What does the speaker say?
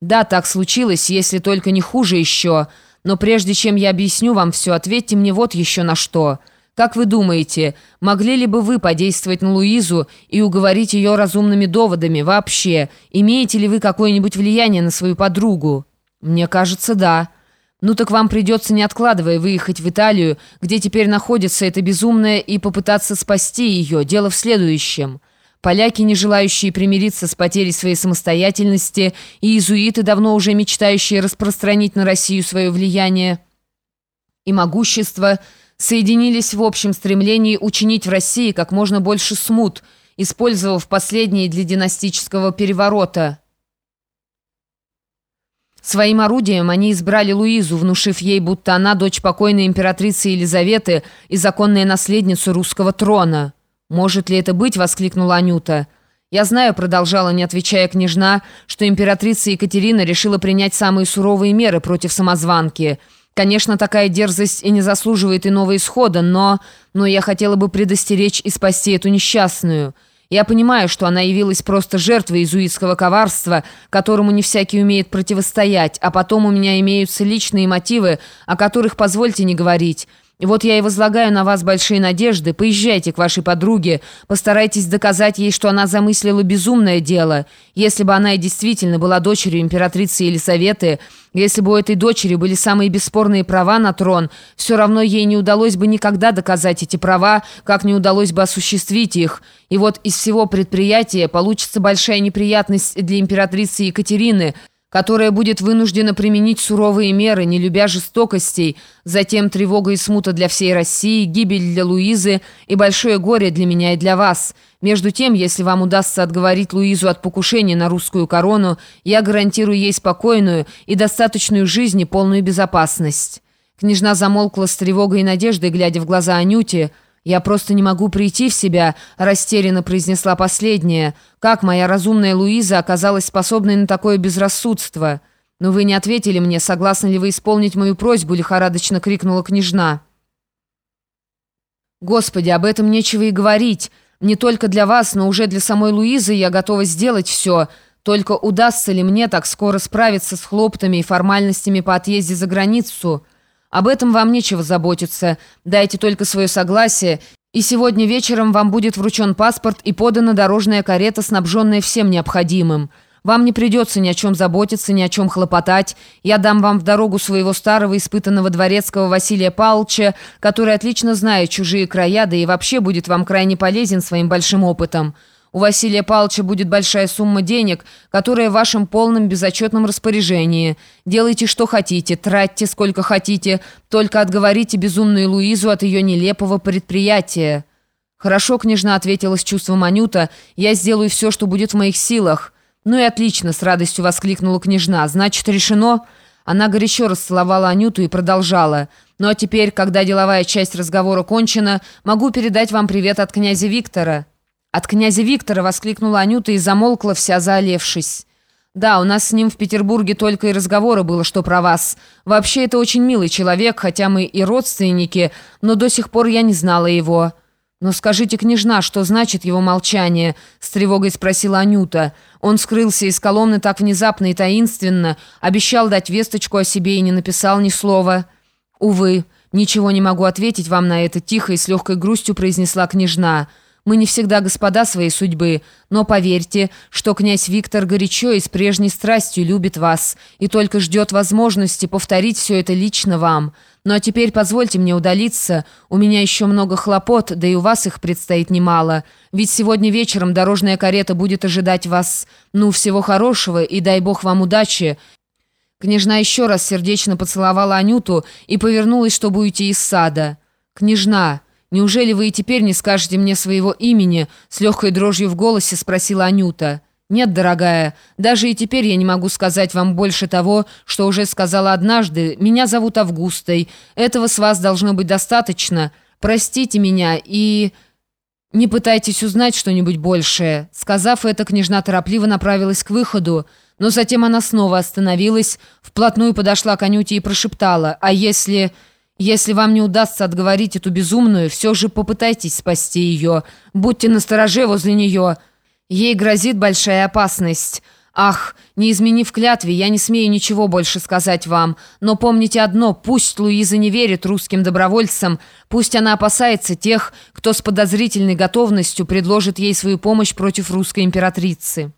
Да, так случилось, если только не хуже еще. Но прежде чем я объясню вам все, ответьте мне вот еще на что. Как вы думаете, могли ли бы вы подействовать на Луизу и уговорить ее разумными доводами вообще? Имеете ли вы какое-нибудь влияние на свою подругу? Мне кажется, да. Ну так вам придется, не откладывая, выехать в Италию, где теперь находится эта безумная, и попытаться спасти ее. Дело в следующем. Поляки, не желающие примириться с потерей своей самостоятельности, и иезуиты, давно уже мечтающие распространить на Россию свое влияние и могущество, соединились в общем стремлении учинить в России как можно больше смут, использовав последние для династического переворота. Своим орудием они избрали Луизу, внушив ей, будто она дочь покойной императрицы Елизаветы и законная наследница русского трона. «Может ли это быть?» — воскликнула Анюта. «Я знаю», — продолжала, не отвечая княжна, что императрица Екатерина решила принять самые суровые меры против самозванки. Конечно, такая дерзость и не заслуживает иного исхода, но... Но я хотела бы предостеречь и спасти эту несчастную». Я понимаю, что она явилась просто жертвой иезуитского коварства, которому не всякий умеет противостоять, а потом у меня имеются личные мотивы, о которых позвольте не говорить». Вот я и возлагаю на вас большие надежды. Поезжайте к вашей подруге, постарайтесь доказать ей, что она замыслила безумное дело. Если бы она и действительно была дочерью императрицы Елисаветы, если бы у этой дочери были самые бесспорные права на трон, все равно ей не удалось бы никогда доказать эти права, как не удалось бы осуществить их. И вот из всего предприятия получится большая неприятность для императрицы Екатерины – которая будет вынуждена применить суровые меры, не любя жестокостей, затем тревога и смута для всей России, гибель для Луизы и большое горе для меня и для вас. Между тем, если вам удастся отговорить Луизу от покушения на русскую корону, я гарантирую ей спокойную и достаточную жизнь и полную безопасность». Княжна замолкла с тревогой и надеждой, глядя в глаза Анюте, «Я просто не могу прийти в себя», — растерянно произнесла последняя. «Как моя разумная Луиза оказалась способной на такое безрассудство?» «Но вы не ответили мне, согласны ли вы исполнить мою просьбу?» — лихорадочно крикнула княжна. «Господи, об этом нечего и говорить. Не только для вас, но уже для самой Луизы я готова сделать все. Только удастся ли мне так скоро справиться с хлоптами и формальностями по отъезде за границу?» Об этом вам нечего заботиться. Дайте только свое согласие, и сегодня вечером вам будет вручен паспорт и подана дорожная карета, снабженная всем необходимым. Вам не придется ни о чем заботиться, ни о чем хлопотать. Я дам вам в дорогу своего старого испытанного дворецкого Василия Павловича, который отлично знает чужие края, да и вообще будет вам крайне полезен своим большим опытом». У Василия Павловича будет большая сумма денег, которая в вашем полном безотчетном распоряжении. Делайте, что хотите, тратьте, сколько хотите, только отговорите безумную Луизу от ее нелепого предприятия». «Хорошо, княжна», — ответила с чувством Анюта, — «я сделаю все, что будет в моих силах». «Ну и отлично», — с радостью воскликнула княжна, — «значит, решено?» Она горячо расцеловала Анюту и продолжала. «Ну а теперь, когда деловая часть разговора кончена, могу передать вам привет от князя Виктора». «От князя Виктора!» — воскликнула Анюта и замолкла, вся заолевшись. «Да, у нас с ним в Петербурге только и разговора было, что про вас. Вообще, это очень милый человек, хотя мы и родственники, но до сих пор я не знала его». «Но скажите, княжна, что значит его молчание?» — с тревогой спросила Анюта. Он скрылся из колонны так внезапно и таинственно, обещал дать весточку о себе и не написал ни слова. «Увы, ничего не могу ответить вам на это», — тихо и с легкой грустью произнесла княжна. Мы не всегда господа своей судьбы, но поверьте, что князь Виктор горячо и с прежней страстью любит вас и только ждет возможности повторить все это лично вам. Ну а теперь позвольте мне удалиться, у меня еще много хлопот, да и у вас их предстоит немало. Ведь сегодня вечером дорожная карета будет ожидать вас. Ну, всего хорошего и дай бог вам удачи». Княжна еще раз сердечно поцеловала Анюту и повернулась, чтобы уйти из сада. «Княжна!» «Неужели вы и теперь не скажете мне своего имени?» С легкой дрожью в голосе спросила Анюта. «Нет, дорогая, даже и теперь я не могу сказать вам больше того, что уже сказала однажды. Меня зовут Августой. Этого с вас должно быть достаточно. Простите меня и...» «Не пытайтесь узнать что-нибудь большее». Сказав это, княжна торопливо направилась к выходу, но затем она снова остановилась, вплотную подошла к Анюте и прошептала, «А если...» Если вам не удастся отговорить эту безумную, все же попытайтесь спасти ее. Будьте настороже возле нее. Ей грозит большая опасность». Ах, не изменив клятве, я не смею ничего больше сказать вам. Но помните одно, пусть Луиза не верит русским добровольцам, пусть она опасается тех, кто с подозрительной готовностью предложит ей свою помощь против русской императрицы».